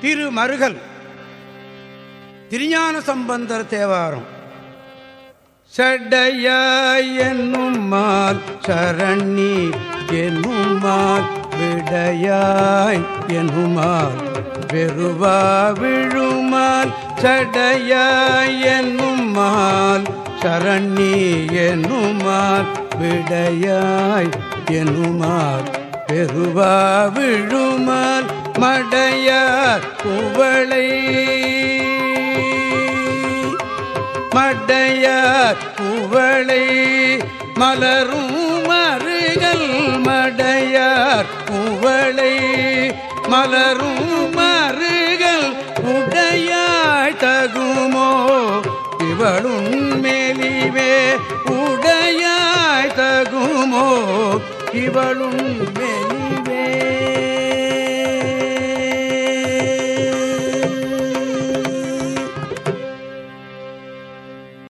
திருமருகல். திருஞான சம்பந்தர் தேவாரம். சடையாய் என்னும் சரணி என்னும் விடையாய் என்னுமால் வெறுவா விழுமால் சடையாய் என்னும் சரணி என்னுமால் விடையாய் என்னுமால் பெருவா விழுமால் குவளை மடையார் குவளை மலரும் மருகல் மடையார் குவளை மலரும் மருகல் உடையாள் தகுமோ. இவளும் மேலிவே உடையாள் தகுமோ. இவளும் மேலி